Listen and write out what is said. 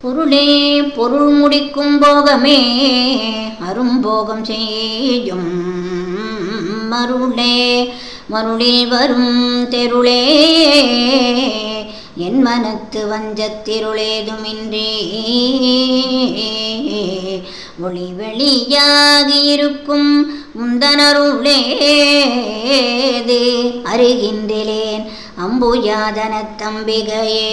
பொருளே பொருள் முடிக்கும் போகமே அரும்போகம் செய்யும் மருளே மருளில் வரும் தெருளே என் மனத்து வஞ்சத்திருளேதுமின்றி ஒளி வெளியாகி இருக்கும் முந்தனருளேது அருகின்றேன் அம்புயாதன தம்பிகையே.